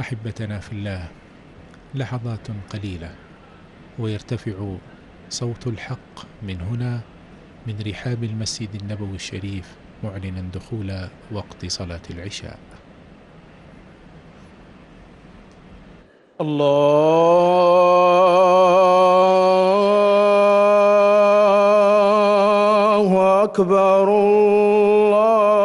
أحبتنا في الله لحظات قليلة ويرتفع صوت الحق من هنا من رحاب المسجد النبوي الشريف معلنا دخول وقت صلاة العشاء. الله أكبر الله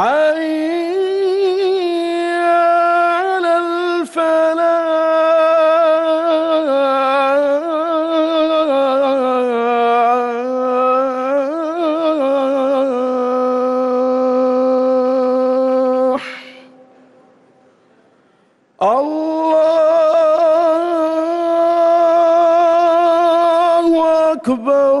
حي على الفلاح. الله أكبر